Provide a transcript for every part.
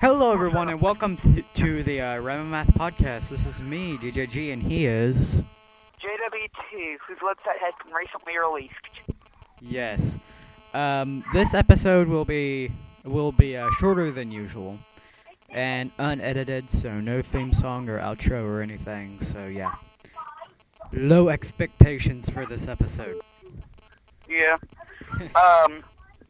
Hello, everyone, and welcome to, to the uh, Random Math Podcast. This is me, DJG, and he is. JWT, whose website has been recently released. Yes. Um, this episode will be will be uh, shorter than usual, and unedited, so no theme song or outro or anything. So yeah, low expectations for this episode. Yeah. um.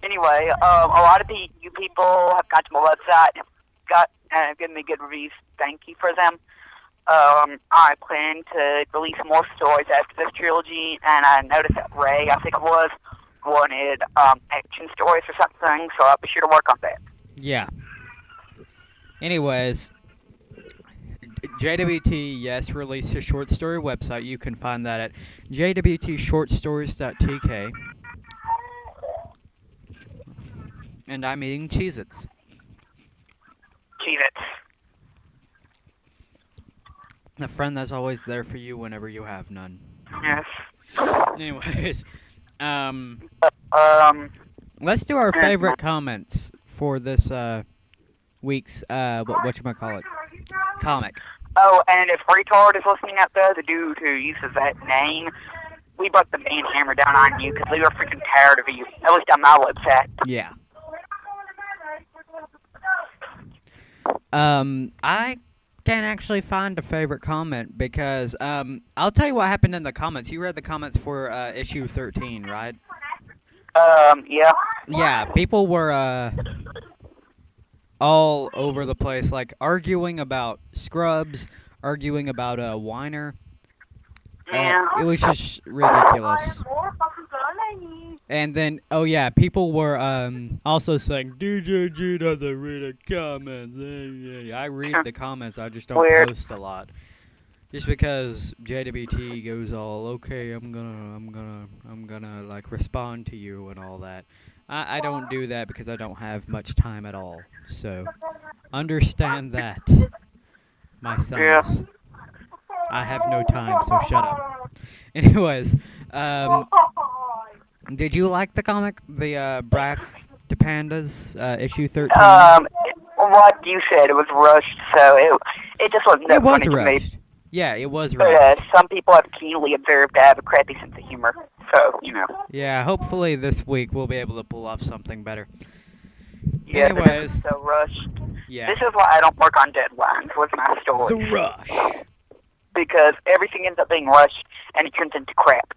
Anyway, um, a lot of you people have gone to my website, got and given me good reviews. Thank you for them. Um, I plan to release more stories after this trilogy, and I noticed that Ray, I think it was, wanted um, action stories or something, so I'll be sure to work on that. Yeah. Anyways, JWT yes released a short story website. You can find that at jwtshortstories.tk. And I'm eating Cheez-Its. Cheese it. The friend that's always there for you whenever you have none. Yes. Anyways, um, Um. let's do our favorite comments for this uh week's uh what what you call it comic. Oh, and if retard is listening out there, the dude who uses that name, we brought the main hammer down on you because we were freaking tired of you. At least on my website. Yeah. Um, I can't actually find a favorite comment because um, I'll tell you what happened in the comments. You read the comments for uh, issue thirteen, right? Um, yeah. Yeah, people were uh all over the place, like arguing about Scrubs, arguing about uh, Weiner. Uh, it was just ridiculous. And then, oh yeah, people were um also saying DJ G doesn't read the comments. I read the comments, I just don't Weird. post a lot. Just because JWT goes all okay, I'm gonna, I'm gonna, I'm gonna like respond to you and all that. I, I don't do that because I don't have much time at all. So understand that, my sons. Yeah. I have no time, so shut up. Anyways, um, did you like the comic, the uh, Braff to Pandas uh, issue thirteen? Um, what you said, it was rushed, so it it just wasn't that it was funny to me. rushed. Yeah, it was But rushed. uh, some people have keenly observed I have a crappy sense of humor, so you know. Yeah, hopefully this week we'll be able to pull off something better. Yeah, but Anyways. this is so rushed. Yeah. This is why I don't work on deadlines with my stories. The rush. Because everything ends up being rushed and it turns into crap.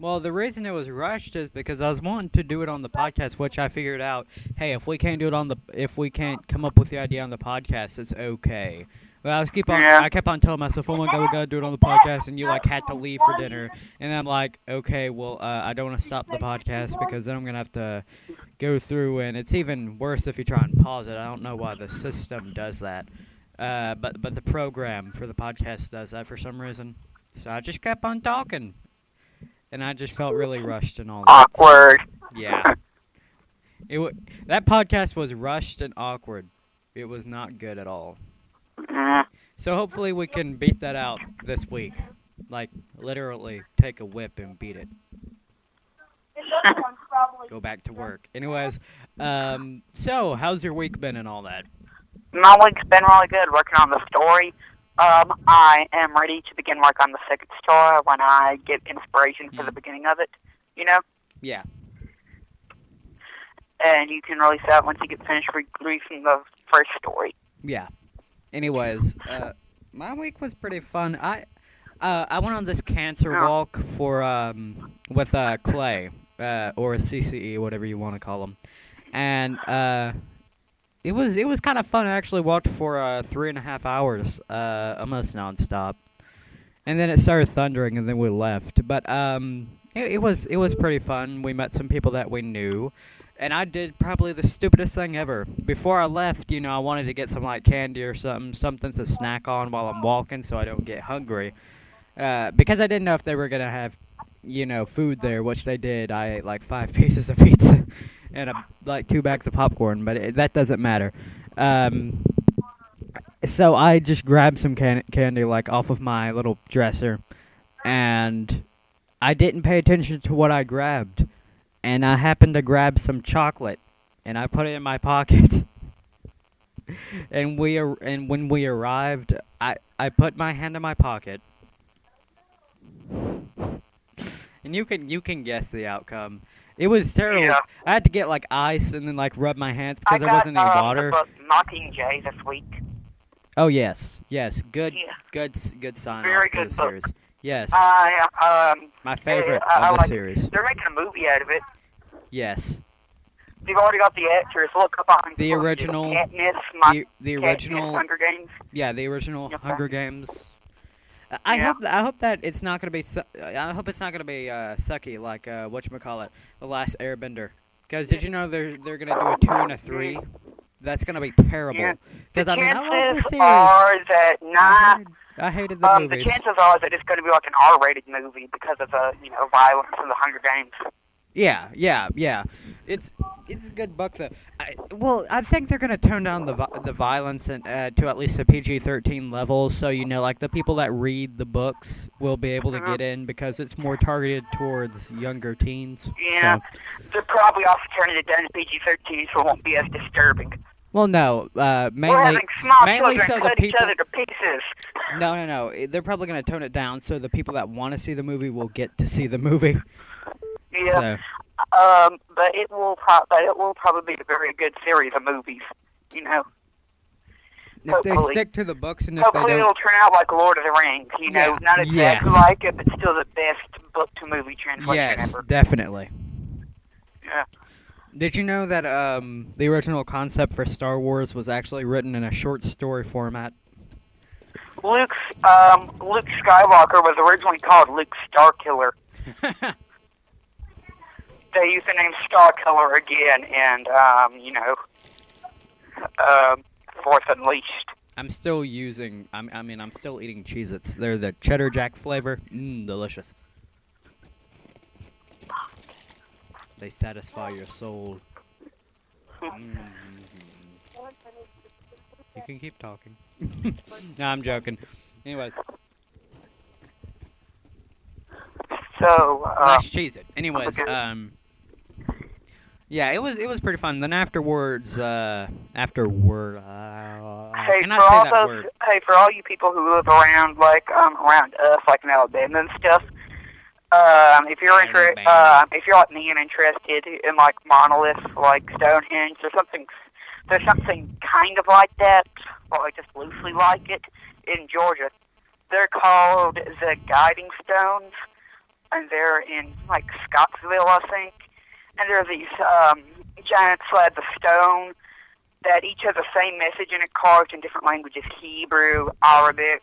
Well, the reason it was rushed is because I was wanting to do it on the podcast, which I figured out. Hey, if we can't do it on the, if we can't come up with the idea on the podcast, it's okay. But I was keep on, Yeah. I kept on telling myself, "Oh my god, we gotta do it on the podcast," and you like had to leave for dinner, and I'm like, "Okay, well, uh, I don't want to stop the podcast because then I'm gonna have to go through, and it's even worse if you try and pause it. I don't know why the system does that, uh, but but the program for the podcast does that for some reason. So I just kept on talking, and I just felt really rushed and all that. so- Awkward. yeah. It w- that podcast was rushed and awkward. It was not good at all. So hopefully we can beat that out this week. Like literally take a whip and beat it. Go back to work. Anyways, um so how's your week been and all that? My week's been really good working on the story. Um, I am ready to begin work on the second story when I get inspiration for the Mm. beginning of it, you know? Yeah. And you can release that once you get finished re- releasing the first story. Yeah. Anyways, uh my week was pretty fun. I uh I went on this cancer Yeah. walk for um with uh Clay, uh or a CCE, whatever you want to call him. And uh it was it was kind of fun. I actually walked for uh three and a half hours, uh almost nonstop. And then it started thundering and then we left. But um it, it was it was pretty fun. We met some people that we knew and I did probably the stupidest thing ever. Before I left, you know, I wanted to get some like candy or something, something to snack on while I'm walking, so I don't get hungry. Uh, because I didn't know if they were gonna have, you know, food there, which they did. I ate like five pieces of pizza and a, like two bags of popcorn, but it, that doesn't matter. Um, so I just grabbed some can- candy like off of my little dresser, and I didn't pay attention to what I grabbed and I happened to grab some chocolate and I put it in my pocket. and we ar- and when we arrived, I I put my hand in my pocket, and you can you can guess the outcome. It was terrible. Yeah. I had to get like ice and then like rub my hands because I there got wasn't any um, water. the book Mockingjay this week. Oh yes, yes, good, Yeah. good, good sign Very good book. series. Yes, I um, my favorite I- I of the like- series. they're making a movie out of it. Yes, They've already got the actors. Look up on The original- Katniss, the the original, Hunger Games. yeah, the original Yep. Hunger Games. I- Yeah. hope I hope that it's not gonna be su- I hope it's not gonna be uh, sucky like uh, what you call it, the Last Airbender. Because did you know they're they're gonna do a two and a three? That's gonna be terrible. Because the I mean I love the series. are that hated, I hated the Um, the chances are that it's going to be like an R-rated movie because of the you know violence in the Hunger Games. Yeah, yeah, yeah. It's it's a good book though. I, well, I think they're gonna tone down the the violence and uh, to at least a PG thirteen level, so you know, like the people that read the books will be able to Mhm. get in because it's more targeted towards younger teens. Yeah, So, they're probably also turning it down to PG-13, so it won't be as disturbing. well, no, uh, mainly having small mainly so the cut each people- other to pieces. no, no, no. They're probably gonna tone it down so the people that want to see the movie will get to see the movie. Yeah, So, um, but it will pro- but it will probably be a very good series of movies. You know, if they Hopefully. stick to the books and if they hopefully don't, it'll turn out like Lord of the Rings. You know, Yeah, not exactly yes. like it, but still the best book to movie translation yes, ever. definitely. Yeah. Did you know that um, the original concept for Star Wars was actually written in a short story format? Luke's um, Luke Skywalker was originally called Luke Starkiller. They used the name Starkiller again, and um, you know, um, Force Unleashed. I'm still using. I'm, I mean, I'm still eating Cheez-Its. They're the cheddar jack flavor. Mmm, delicious. They satisfy your soul. Mm. You can keep talking. no, I'm joking. Anyways, So, uh, nice cheese it. Anyways, okay. um, yeah, it was it was pretty fun. Then afterwards, uh, afterward, uh, hey, for all those, word. hey, for all you people who live around like um around us, like in Alabama and stuff. Um, if you're interested, uh, if you're like me and interested in like monoliths, like Stonehenge, there's something, there's something kind of like that, or like just loosely like it in Georgia. They're called the Guiding Stones, and they're in like Scottsville, I think. And they're these um, giant slabs of stone that each has the same message in it, carved in different languages: Hebrew, Arabic,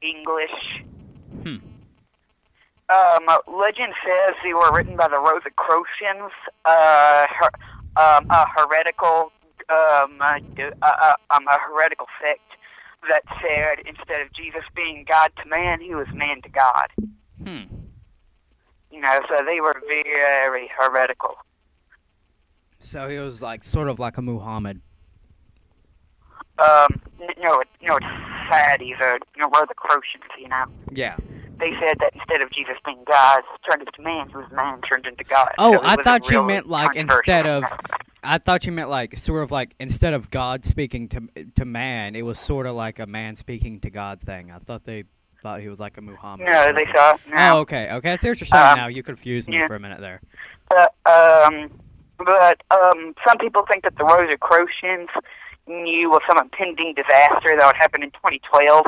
English. Hmm. Um, legend says they were written by the Rosicrucians, uh, her, um, a heretical, um, uh, uh, um, a heretical sect that said instead of Jesus being God to man, he was man to God. Hmm. You know, so they were very heretical. So he was like sort of like a Muhammad. Um, n- no, it- no, it's sad. He's a you know, Rosicrucians. You know, Yeah. they said that instead of Jesus being God turned into man, he was man turned into God. Oh, So I thought you meant, like, instead of- I thought you meant like sort of like instead of God speaking to to man, it was sort of like a man speaking to God thing. I thought they thought he was like a Muhammad. No, they thought no. Oh, okay, okay. I see what you're saying Um, now. You confused me yeah. for a minute there. But, um, but um, some people think that the Rosicrucians knew of some impending disaster that would happen in 2012,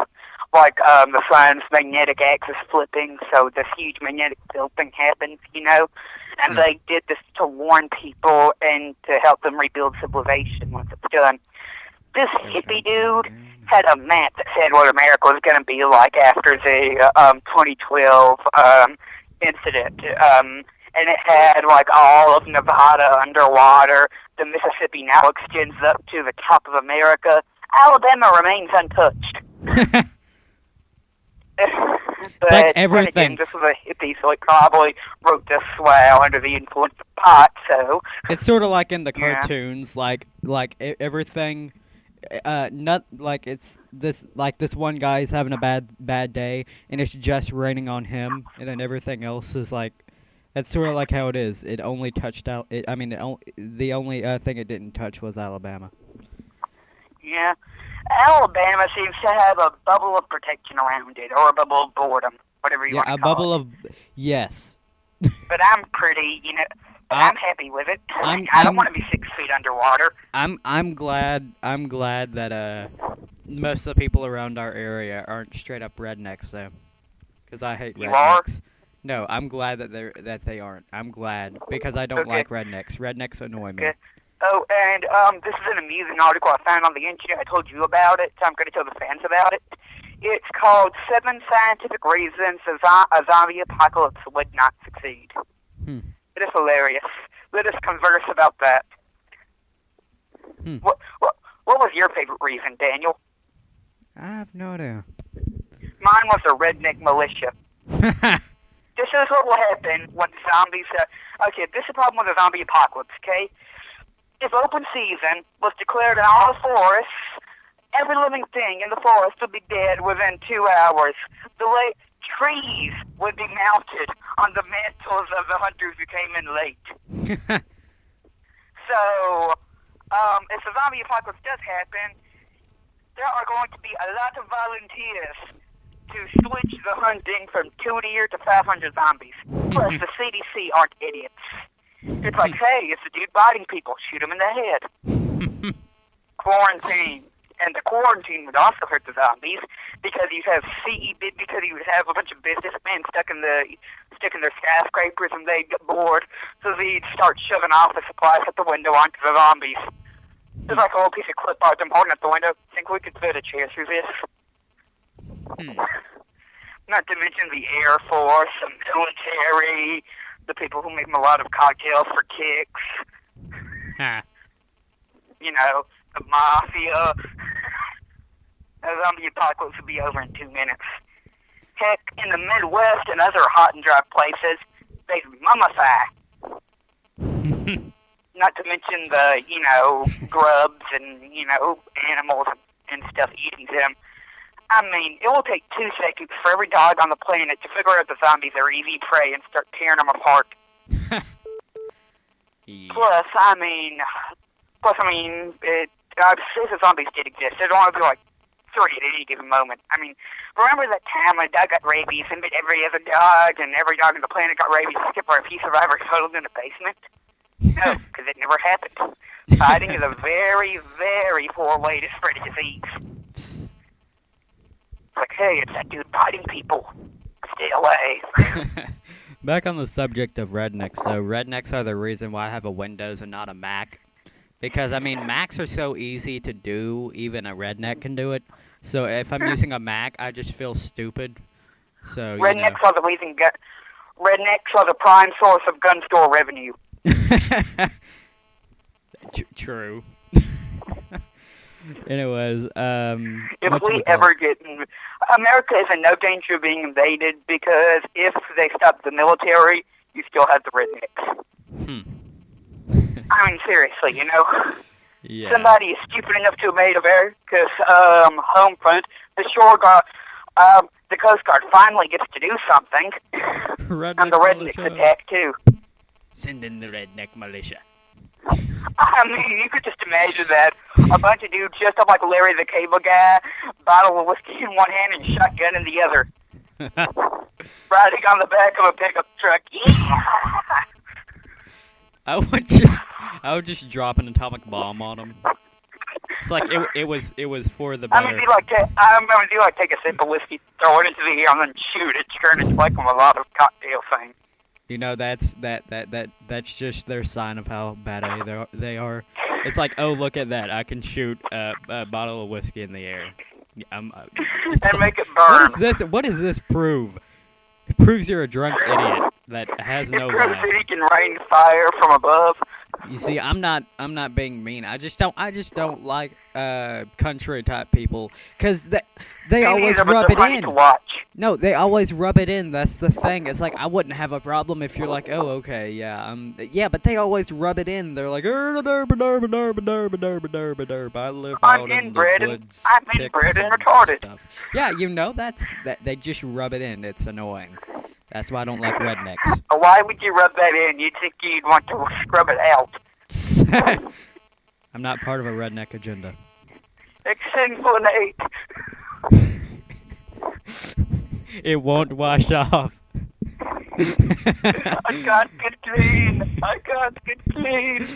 like um, the sun's magnetic axis flipping, so this huge magnetic field thing happens, you know. And Hmm. they did this to warn people and to help them rebuild civilization once it's done. This hippie dude had a map that said what America was going to be like after the um, 2012 um, incident. Um, and it had like all of Nevada underwater. The Mississippi now extends up to the top of America. Alabama remains untouched. but like everything. Again, this was a hippie, so he probably wrote this while under the influence of pot. So It's sort of like in the Yeah. cartoons, like like e- everything. Uh, not like it's this like this one guy's having a bad bad day, and it's just raining on him, and then everything else is like. That's sort of like how it is. It only touched out. It, I mean, it on, the only uh, thing it didn't touch was Alabama. Yeah. Alabama seems to have a bubble of protection around it, or a bubble of boredom, whatever you Yeah, want to a call bubble it. of yes. But I'm pretty, you know, but I- I'm happy with it. I'm- I don't want to be six feet underwater. I'm I'm glad I'm glad that uh most of the people around our area aren't straight up rednecks though, because I hate You are? No, I'm glad that they that they aren't. I'm glad because I don't Okay. like rednecks. Rednecks annoy me. Okay. Oh, and um, this is an amusing article I found on the internet. I told you about it, so I'm going to tell the fans about it. It's called Seven Scientific Reasons a, Zo- a Zombie Apocalypse Would Not Succeed. Hmm. It is hilarious. Let us converse about that. Hmm. What, what, what was your favorite reason, Daniel? I have no idea. Mine was the redneck militia. This is what will happen when zombies. Uh, okay, this is the problem with the zombie apocalypse. Okay, if open season was declared in all the forests, every living thing in the forest would be dead within two hours. The late trees would be mounted on the mantles of the hunters who came in late. So, um, if the zombie apocalypse does happen, there are going to be a lot of volunteers to switch the hunting from two to 500 zombies. Plus, mm-hmm. the CDC aren't idiots. It's like, hey, it's a dude biting people. Shoot him in the head. Quarantine. And the quarantine would also hurt the zombies because you have CE because you would have a bunch of businessmen stuck in the stuck in their skyscrapers and they'd get bored, so they'd start shoving office supplies out the window onto the zombies. There's like a little piece of clip art I'm holding out the window. Think we could fit a chair through this? Hmm. Not to mention the Air Force, the military, the people who make a lot of cocktails for kicks, you know, the mafia. The zombie apocalypse will be over in two minutes. Heck, in the Midwest and other hot and dry places, they mummify. Not to mention the, you know, grubs and, you know, animals and stuff eating them. I mean, it will take two seconds for every dog on the planet to figure out the zombies are easy prey and start tearing them apart. Yeah. Plus, I mean, plus, I mean, it, uh, say the zombies did exist. There'd only be like three at any given moment. I mean, remember that time a dog got rabies and bit every other dog, and every dog on the planet got rabies except for a few survivors huddled in a basement? No, because it never happened. Fighting is a very, very poor way to spread a disease. Like, hey, it's that dude biting people. Stay away. Back on the subject of rednecks, though, rednecks are the reason why I have a Windows and not a Mac. Because, I mean, Macs are so easy to do, even a redneck can do it. So if I'm hmm. using a Mac, I just feel stupid. So, Rednecks are the reason. Gun- rednecks are the prime source of gun store revenue. know. True. Anyways, um. If we ever get, America is in no danger of being invaded because if they stop the military, you still have the rednecks. Hmm. I mean, seriously, you know, Yeah. somebody is stupid enough to invade America's um, home front. The shore guard, um, the Coast Guard finally gets to do something, Redneck and the rednecks militia. attack too. Send in the redneck militia. I mean, you could just imagine that. A bunch of dudes dressed up like Larry the Cable Guy, bottle of whiskey in one hand and shotgun in the other, riding on the back of a pickup truck. Yeah! I would just, I would just drop an atomic bomb on them. It's like it, it was, it was for the I'm gonna do like ta- I'm gonna do like take a sip of whiskey, throw it into the air, and then shoot it, turn it like a lot of cocktail thing. You know, that's that that that that's just their sign of how bad they are. They are. It's like, oh, look at that! I can shoot a, a bottle of whiskey in the air. I'm, uh, and like- make it what burn. is this? What does this prove? It proves you're a drunk idiot that has no it proves life. that he can rain fire from above. You see, I'm not I'm not being mean. I just don't I just don't like uh country type people cuz they they Me always neither, rub it in. to watch. No, they always rub it in. That's the thing. It's like I wouldn't have a problem if you're like, "Oh, okay, yeah, um yeah, but they always rub it in. They're like, "Er, derb, derb, derb, derb, derb, derb, derb. I live I'm out in the and- woods." I'm inbred and and retarded. Stuff. Yeah, you know that's that they just rub it in. It's annoying. That's why I don't like rednecks. Why would you rub that in? You'd think you'd want to scrub it out. I'm not part of a redneck agenda. Exfoliate. It won't wash off. I can't get clean. I can't get clean.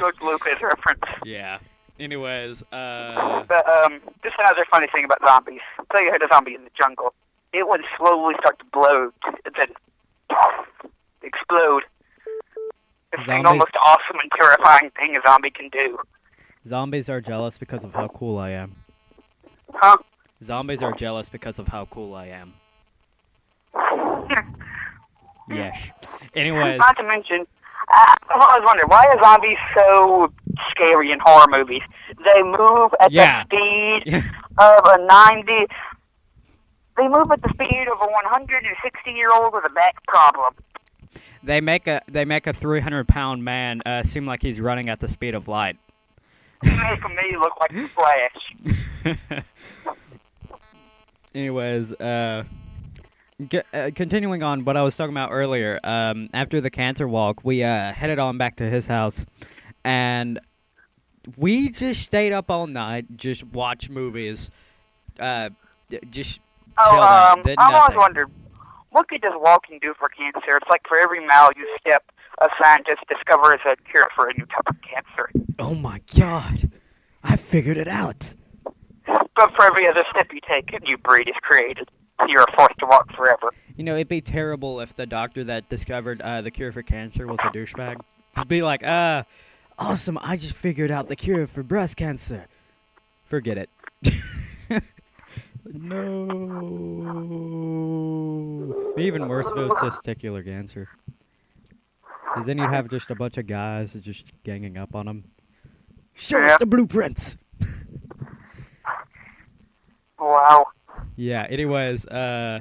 George Lucas reference. yeah. Anyways, uh, But um, just another funny thing about zombies. i tell you had a zombie in the jungle. It would slowly start to blow, and then explode. It's the Zombies- almost awesome and terrifying thing a zombie can do. zombies are jealous because of how cool I am. Huh? Zombies are jealous because of how cool I am. Yes. Anyways, Not to mention, uh, I was wondering why are zombies so scary in horror movies? They move at Yeah. the speed of a 90. They move at the speed of a 160 year old with a back problem. they make a they make a 300 pound man uh, seem like he's running at the speed of light. They make me look like the Flash. Anyways, uh, g- uh, continuing on what I was talking about earlier. Um, after the cancer walk, we uh, headed on back to his house, and we just stayed up all night, just watched movies, uh, d- just Oh, um, I always nothing. wondered, what could just walking do for cancer? It's like for every mile you step, a scientist discovers a cure for a new type of cancer. oh my god, I figured it out. But for every other step you take, a new breed is created. You're forced to walk forever. You know, it'd be terrible if the doctor that discovered uh, the cure for cancer was a douchebag. He'd be like, uh, awesome, I just figured out the cure for breast cancer. Forget it. no. Be even worse if it was testicular cancer. Because then you'd have just a bunch of guys just ganging up on him. Show Yeah. us the blueprints! Wow. Yeah. Anyways, uh,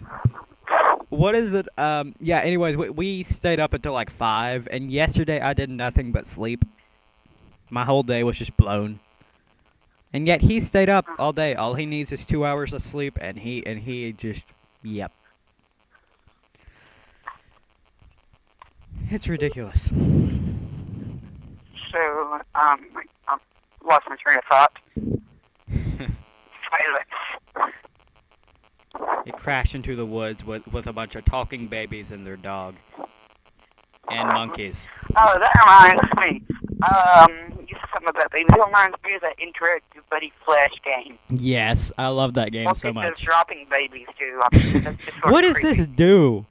what is it? Um, yeah. Anyways, we, we stayed up until like five, and yesterday I did nothing but sleep. My whole day was just blown. And yet he stayed up all day. All he needs is two hours of sleep, and he and he just yep. It's ridiculous. So, um, I lost my train of thought. Silence. It crashed into the woods with with a bunch of talking babies and their dog, and monkeys. Oh, that reminds me. Um, something about babies. That reminds me of that interactive Buddy Flash game. Yes, I love that game What so much. dropping babies do? I mean, that's just sort What does creepy. this do?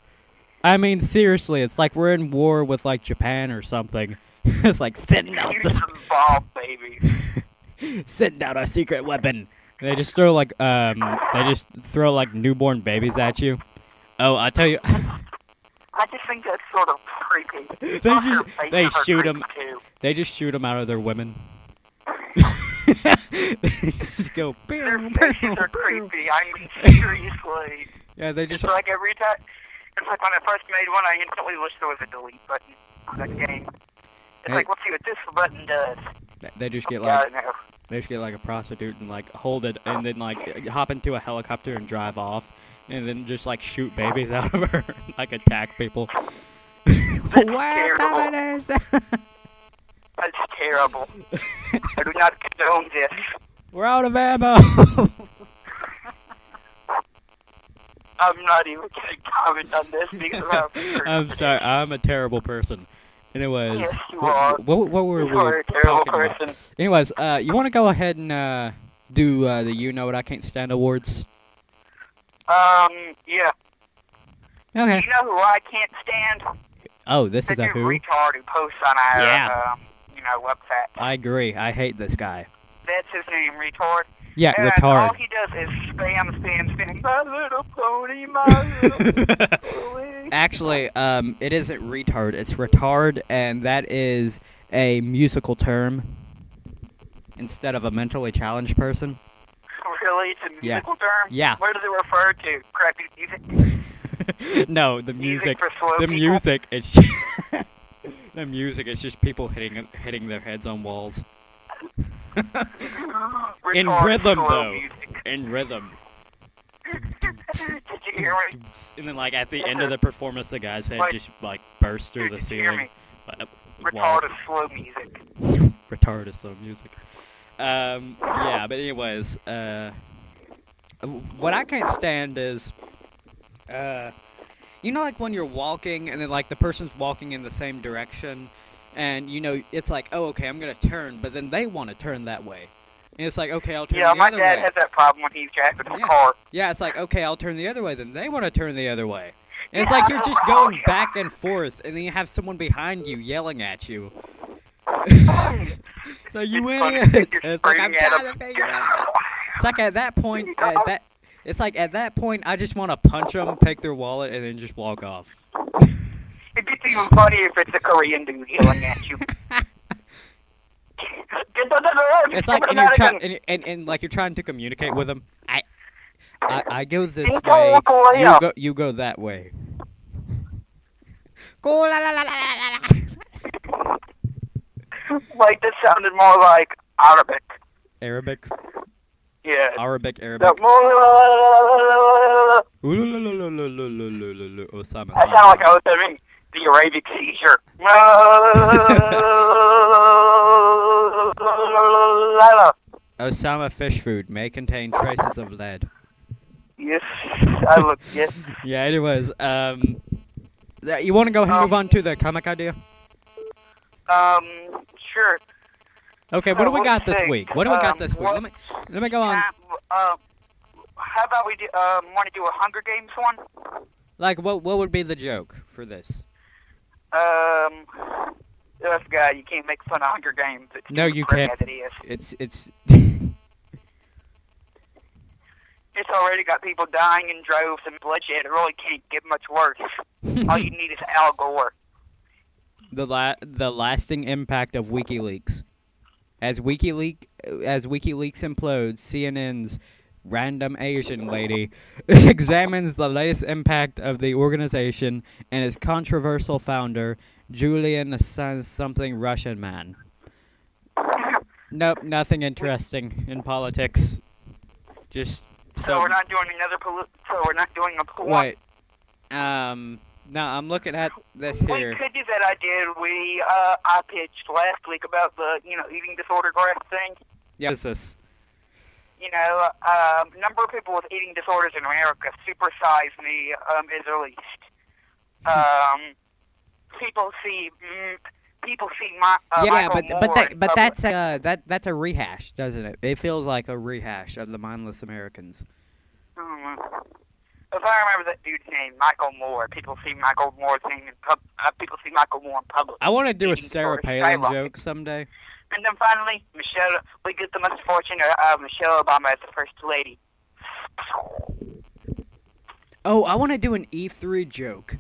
I mean, seriously, it's like we're in war with like Japan or something. it's like sending out just involve babies. send out a secret weapon. And they just throw like um, they just throw like newborn babies at you. Oh, I tell you, I just think that's sort of creepy. they just they shoot them. Too. They just shoot them out of their women. they just go. Their "Pew, faces pew, are pew." creepy. I mean, seriously. Yeah, they just. It's like every time. It's like when I first made one, I instantly wish there was a delete button on that game. It's Hey. like, let's see what this button does. they just get Yeah, like know. They just get like a prostitute and like hold it and then like hop into a helicopter and drive off and then just like shoot babies out of her like attack people. terrible. That's terrible. I do not condone this. We're out of ammo. I'm not even going to comment on this because of how absurd I'm sorry. I'm a terrible person. Anyways, Yes, you what, are. what, what were You we are a terrible talking about? Anyways, uh, you want to go ahead and uh, do uh, the You Know What I Can't Stand awards? Um, yeah. Okay. You know who I can't stand? Oh, this The is a who? retard who posts on our, Yeah. um, you know, website. I agree. I hate this guy. That's his name, retard. Yeah, and retard. all he does is spam, spam, spam. My little pony, my little pony. Actually, um, it isn't retard. It's retard, and that is a musical term instead of a mentally challenged person. Really? It's a Yeah. musical term? Yeah. What does it refer to? Crappy music? no, the music. slow The people? music. It's the music. It's just people hitting hitting their heads on walls In rhythm, though. Music. in rhythm. Did you hear me? And then, like at the end of the performance, the guy's head Like- just like bursts through the did you hear ceiling. Retarded slow music. retarded slow music. Um, yeah, but anyways, uh, what I can't stand is, uh, you know, like when you're walking and then like the person's walking in the same direction, and you know it's like, oh, okay, I'm gonna turn, but then they want to turn that way, and it's like, okay, I'll turn Yeah, the my other dad way. has that problem when he's driving a Yeah. car. Yeah, it's like, okay, I'll turn the other way. Then they want to turn the other way. And it's Yeah, like you're just going back and forth, and then you have someone behind you yelling at you. Like, you It's funny, idiot! it's like, I'm trying to figure it out. It's like at that point, at that, it's like at that point, I just want to punch them, take their wallet, and then just walk off. It gets even funnier if it's a Korean dude yelling at you. It's like, and you're trying, and, and, and like you're trying to communicate with them. I, I, I go this way. You go, you go that way. Go la la la la la la. Like that sounded more like Arabic. Arabic, Yeah. Arabic, Arabic. That Osama. sounded like I was having the Arabic seizure. Osama fish food may contain traces of lead. yes, I look. Yes. Yeah. Anyways, um, you want to go ahead and move Um, on to the comic idea? Um. Sure. Okay. What do we uh, got this week? What do we got um, this week? what- Let me let me go on. Uh, how about we do? Um, want to do a Hunger Games one? Like, what what would be the joke for this? Um. This guy, you can't make fun of Hunger Games. It's No, you can't. As it is. It's it's. It's already got people dying in droves and bloodshed. It really can't get much worse. All you need is Al Gore. The la- the lasting impact of WikiLeaks. As WikiLeaks as WikiLeaks implodes, CNN's random Asian lady examines the latest impact of the organization and its controversial founder, Julian Assange, something Russian man. Nope, nothing interesting in politics. Just So some we're not doing another. Poli- so we're not doing a one. wait. Um, no, I'm looking at this here. We could do that idea we uh, I pitched last week about the you know eating disorder graph thing. Yeah, what's this? You know, um, number of people with eating disorders in America, supersize me, um, is released. Um, people see mm, people see my uh, yeah, Michael but Moore but that but that's uh that that's a rehash, doesn't it? It feels like a rehash of the mindless Americans. Hmm. If I remember that dude's name, Michael Moore. People see Michael Moore's name in pub. Uh, people see Michael Moore in public. I want to do a Sarah Palin joke someday. And then finally, Michelle. We get the misfortune of uh, Michelle Obama as the first lady. Oh, I want to do an E3 joke.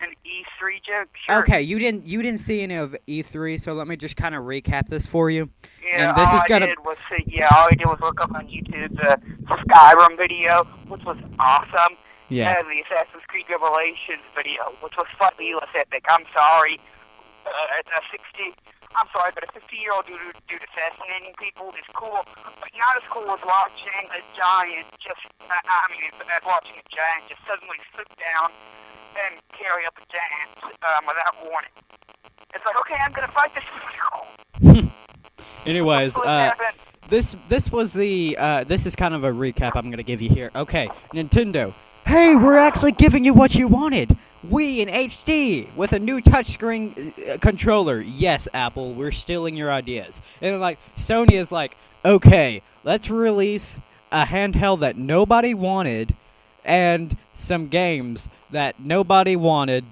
An E3 joke. Sure. Okay, you didn't you didn't see any of E3, so let me just kind of recap this for you. Yeah, And this all is I gonna- did was see, yeah, all I did was look up on YouTube the Skyrim video, which was awesome. Yeah. And the Assassin's Creed Revelations video, which was slightly less epic. I'm sorry. Uh, a 60, I'm sorry, but a 50 year old dude, dude assassinating people is cool, but not as cool as watching a giant just, uh, I mean, watching a giant just suddenly sit down and carry up a giant um, without warning. It's like, okay, I'm gonna fight this. Anyways, uh, this this was the uh, this is kind of a recap I'm gonna give you here. Okay, Nintendo. Hey, we're actually giving you what you wanted. We in HD with a new touchscreen uh, controller. Yes, Apple, we're stealing your ideas. And like Sony is like, okay, let's release a handheld that nobody wanted, and some games that nobody wanted,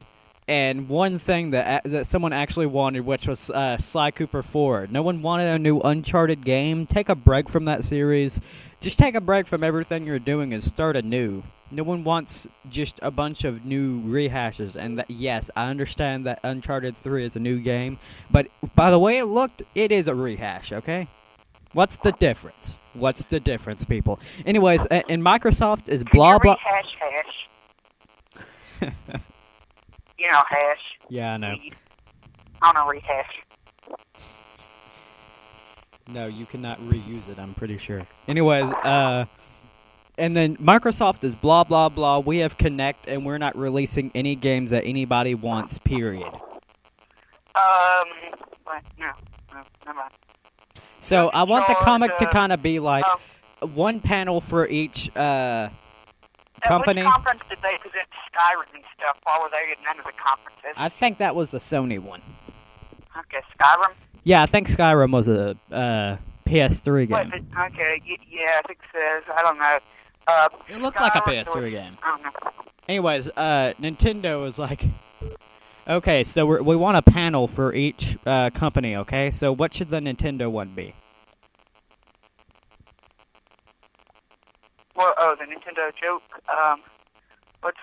and one thing that that someone actually wanted, which was uh, Sly Cooper 4. No one wanted a new Uncharted game. Take a break from that series. Just take a break from everything you're doing and start anew. No one wants just a bunch of new rehashes. And that, yes, I understand that Uncharted 3 is a new game, but by the way it looked, it is a rehash. Okay, what's the difference? What's the difference, people? Anyways, and Microsoft is blah blah. rehash hash? you know hash. yeah, I know. weed. I don't know rehash. No, you cannot reuse it, I'm pretty sure. Anyways, uh and then Microsoft is blah blah blah. We have Kinect and we're not releasing any games that anybody wants, period. Um, what? no, no, never mind. So I want the comic to uh, kind of be like um, one panel for each uh, company. which conference did they present Skyrim and stuff? Why were they at none of the conferences? I think that was the Sony one. Okay, Skyrim. Yeah, I think Skyrim was a uh, PS3 game. it- okay, yeah, I think so. I don't know. Uh, It looked like a PS3 was- game. I don't know. Anyways, uh, Nintendo was like, okay, so we're, we want a panel for each uh, company. Okay, so what should the Nintendo one be? Well, oh, the Nintendo joke. Um, let's.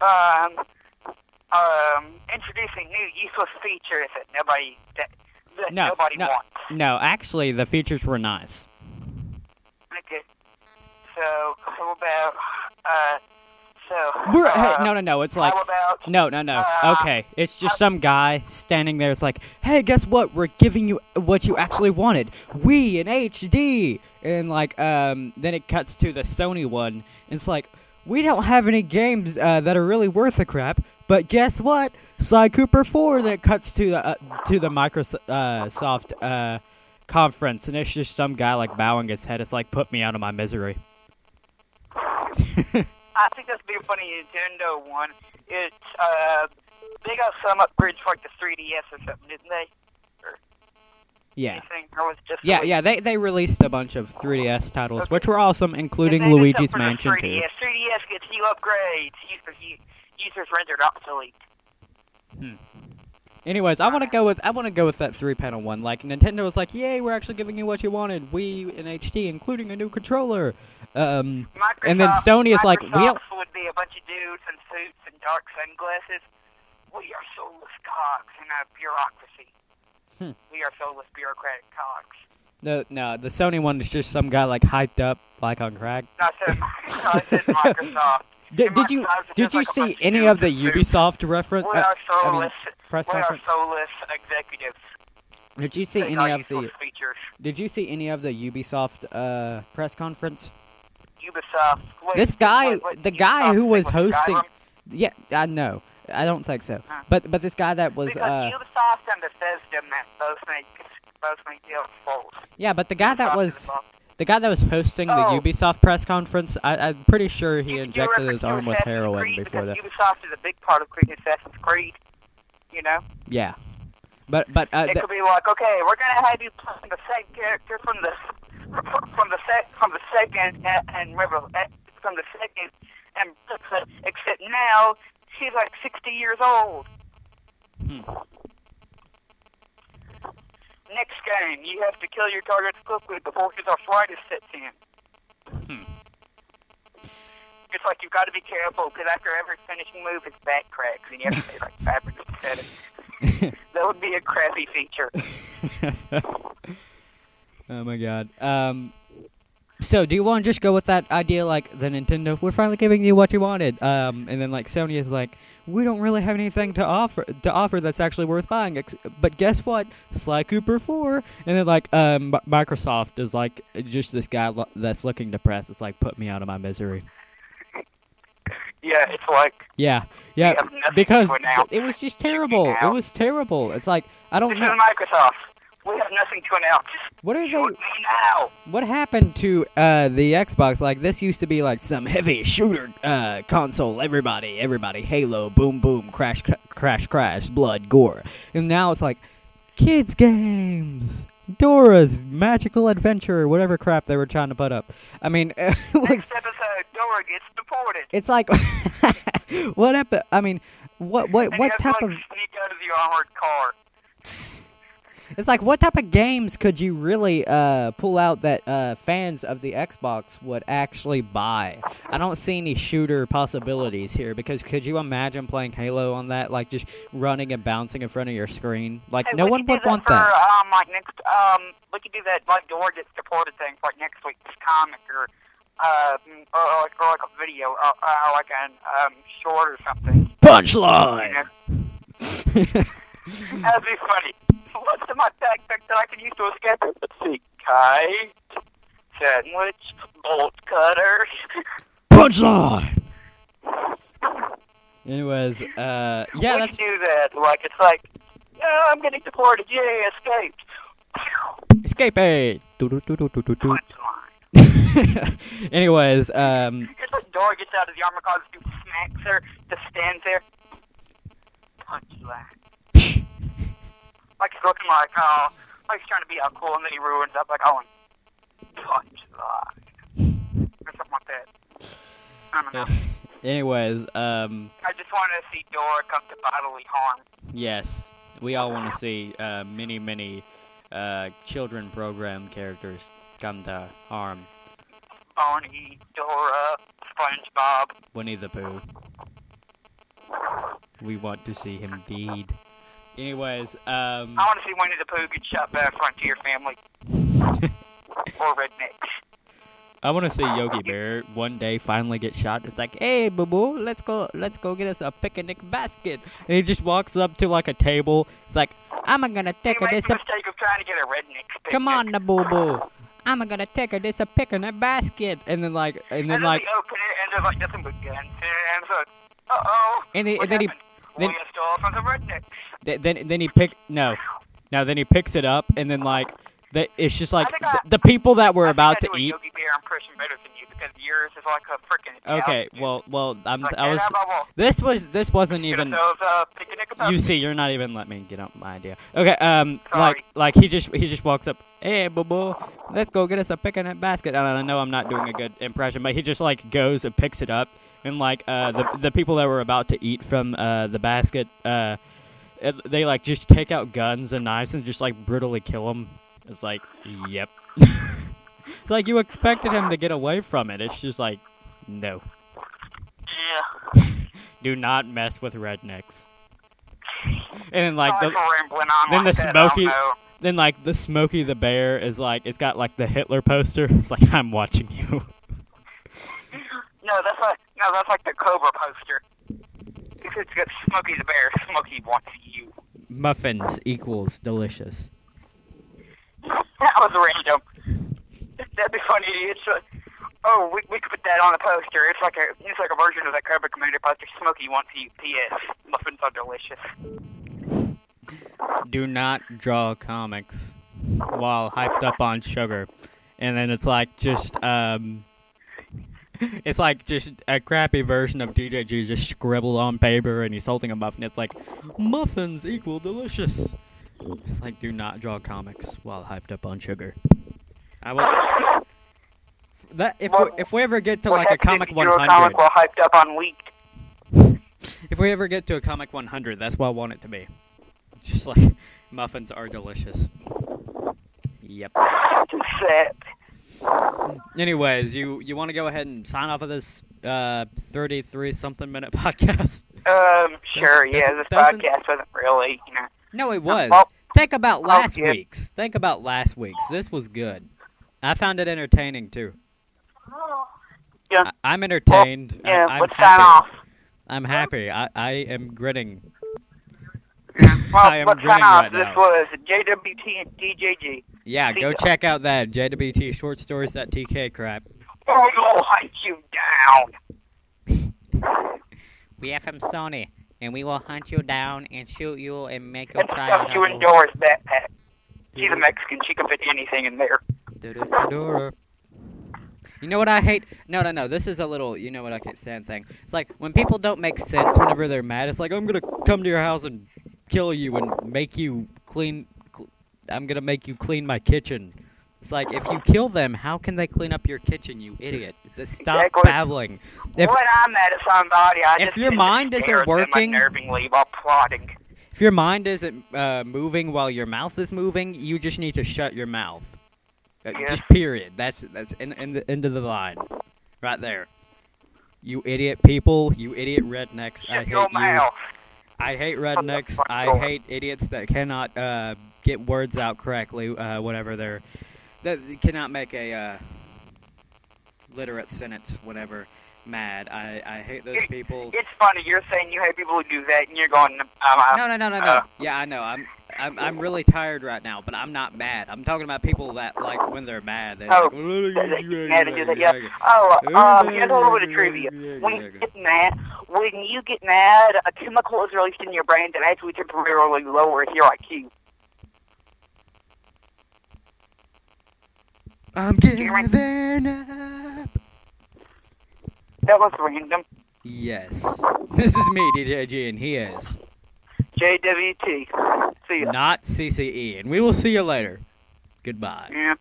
Um, um, introducing new useless features that nobody that, that No, nobody no. wants. No, actually, the features were nice. Okay. So how about uh, so We're uh, hey, no, no, no. It's like about no, no, no. uh, Okay, it's just some guy standing there. It's like, hey, guess what? Wii're giving you what you actually wanted. We in HD, and like, um, then it cuts to the Sony one. It's like, we don't have any games uh, that are really worth a crap. But guess what? Sly Cooper 4 that cuts to the uh, to the Microsoft uh, conference, and it's just some guy like bowing his head. It's like, put me out of my misery. I think that's be funny Nintendo one. It's uh, they got some upgrades for like the 3DS or something, didn't they? Yeah. Anything? Was just Yeah, yeah, they, they released a bunch of 3DS titles, Okay. which were awesome, including And Luigi's except for the Mansion 2. 3DS. 3DS gets new upgrades. Users, users rendered obsolete. Hmm. Anyways, I want to go with I want to go with that three panel one. Like Nintendo was like, "Yay, we're actually giving you what you wanted. Wii in HD, including a new controller." Um, Microsoft, And then Sony is like, we would be a bunch of dudes in suits and dark sunglasses. We are soulless cogs in a bureaucracy. Hmm. We are filled with bureaucratic cogs. no, no, the Sony one is just some guy like hyped up, like on crack. No, I said, no, I said Microsoft. Did, did you did you like see any of the suits. Ubisoft reference We uh, are I mean, soulless. press we are conference? soulless executives. Did you see They any of the features. Did you see any of the Ubisoft uh, press conference? Ubisoft. Wait, This guy- wait, wait, the guy Ubisoft who was hosting- Skyrim? Yeah, I know. I don't think so. Huh. But but this guy that was because uh, Ubisoft and Bethesda both make both make deals false. yeah, but the guy that was. The guy that was hosting Oh. the Ubisoft press conference, I, I'm pretty sure he You- injected his arm with heroin Creed before that. Ubisoft is a big part of Creed Assassin's Creed. You know, Yeah, but but uh, it could be like, okay, we're gonna have you play the same character from the from the sec from the second and, and remember uh, from the second and except now he's like 60 years old. Hmm. Next game, you have to kill your targets quickly before his arthritis sets in. Hmm. It's like you've got to be careful because after every finishing move, his back cracks and you have to pay like fabric to. That would be a crappy feature. oh my god. Um, so do you want to just go with that idea, like the Nintendo? We're finally giving you what you wanted. Um, and then like Sony is like, we don't really have anything to offer to offer that's actually worth buying. Ex- but guess what? Sly Cooper four. And then like um, Mi- Microsoft is like just this guy lo- that's looking depressed. It's like put me out of my misery. Yeah, it's like Yeah, yeah. because it was just terrible. It was terrible. It's like I don't is know Microsoft. We have nothing to announce. what are Shoot they. me now. What happened to uh, the Xbox? Like this used to be like some heavy shooter uh, console. Everybody, everybody, Halo, boom, boom, crash, cra- crash, crash, blood, gore. And now it's like kids games, Dora's Magical Adventure, whatever crap they were trying to put up. I mean, Next episode, Dora gets deported. it's like what happened? I mean, what what and what type to, of sneak out of the armored car. It's like what type of games could you really uh, pull out that uh, fans of the Xbox would actually buy? I don't see any shooter possibilities here because could you imagine playing Halo on that, like just running and bouncing in front of your screen? Like Hey, no one would want for, that. Um, like next, um, we could do that like Dora gets deported thing for like next week's comic or, uh, or, or, like, or like a video, or, or like an um short or something. You Punchline. know? That'd be funny. What's in my backpack that I can use to escape? Let's see. Kite, sandwich, bolt cutter. Punchline. Anyways, uh, yeah, we that's can do that. Like it's like, yeah, I'm getting deported. Yay, escaped. it's escapade. Doo-doo-doo-doo-doo-doo. Punchline. Anyways, um, Just like Dora gets out of the armor car, Stu smacks her, just stands there. Punchline. Like he's looking like, oh, like he's trying to be all cool, and then he ruins up like, oh, punchline. Or something like that. I don't know. anyways, um, I just wanted to see Dora come to bodily harm. yes, we all want to see uh, many, many uh, children program characters come to harm. Barney, Dora, SpongeBob. Winnie the Pooh. We want to see him deed. Anyways, um, I want to see Winnie the Pooh get shot by a Frontier family. or rednecks. I want to see Yogi Bear one day finally get shot. It's like, hey, boo boo, let's go, let's go get us a picnic basket. And he just walks up to like a table. It's like, I'm gonna take he a makes this. the A- mistake of trying to get a redneck. picnic. come on, na boo boo. I'm gonna take a this a picnic basket. And then like, and And then then like, they open it and there's like nothing but guns. And it's like, uh oh. and, he, and then he, happened? Then- we stole from the rednecks. th- then then he pick no, no, then he picks it up, and then like, the, it's just like I- the people that were I about to eat. Yogi Bear impression better than you because yours is like a freaking. Okay, well, well, I'm, Like, I was. "Get out of my wall. This was this wasn't even. picnic about You see, you're not even letting me get up my idea. Okay, um, Sorry. like, like he just he just walks up. Hey, boo boo, let's go get us a picnic basket. And I know I'm not doing a good impression, but he just like goes and picks it up, and like uh, the the people that were about to eat from uh the basket, uh, they like just take out guns and knives and just like brutally kill them. It's like, yep. it's like you expected him to get away from it. It's just like, no, Yeah. do not mess with rednecks. And then like the, then like the that, I don't Smokey- know. Then like the Smokey the Bear is like it's got like the Hitler poster. It's like I'm watching you. No, that's like no, that's like the Cobra poster. It's got Smokey the Bear. Smokey wants you. Muffins equals delicious. That was random. That'd be funny. It's oh, we, we could put that on a poster. It's like a it's like a version of that Cobra Commander poster. Smokey wants you. P.S. Muffins are delicious. Do not draw comics while hyped up on sugar. And then it's like just um it's like just a crappy version of DJG just scribbled on paper and he's holding a muffin. It's like muffins equal delicious. It's like do not draw comics while hyped up on sugar. I will that if we, if we ever get to like a comic if you drew 100 a comic while hyped up on wheat? if we ever get to a comic 100 that's what I want it to be just like muffins are delicious yep Set. Anyways you you want to go ahead and sign off of this uh 33 something minute podcast Um, sure. Doesn't- Yeah, this doesn't- podcast wasn't really, you know. no it was well- think about last week's think about last week's this was good i found it entertaining too Yeah. I, am entertained I- Yeah, I'm let's happy. sign off. i'm happy i i am grinning. Well, I am let's sign off. right this now. was JWT and DJG. yeah See go check out that jwt short stories at tk crap Or we will hunt you down. We are from Sony, and we will hunt you down and shoot you and make you And try stuff it you in Dora's backpack. She's a Mexican. She can fit anything in there. You know what I hate? No, no, no. This is a little, you know what I can't stand thing. It's like when people don't make sense whenever they're mad. It's like I'm gonna come to your house and kill you and make you clean. Cl- I'm gonna make you clean my kitchen. It's like if you kill them, how can they clean up your kitchen, you idiot? It's just stop Exactly. babbling. If when I'm mad at somebody, I if just your mind isn't stare at them working- unnervingly while plotting. If your mind isn't uh, moving while your mouth is moving, you just need to shut your mouth. Uh, Yeah. Just period. That's that's in, in the end of the line, right there. You idiot people, you idiot rednecks. I hate you. mouth. I hate rednecks. I hate idiots that cannot uh, get words out correctly. Uh, whatever they're that cannot make a uh, literate sentence. Whatever. Mad. I I hate those It- people. It's funny. You're saying you hate people who do that, and you're going, um, uh, No, no, no, no, no. uh, yeah, I know. I'm, I'm, I'm really tired right now, but I'm not mad. I'm talking about people that like when they're mad. They're Oh, like, that they get mad and do that, yeah. Oh, um, here's a little bit of trivia. When you get mad, when you get mad, a chemical is released in your brain that actually temporarily lowers your IQ. I'm ring- giving up. That was random. Yes. This is me, DJ G, and he is JWT. See ya. not CCE. And we will see you later. Goodbye. Yeah.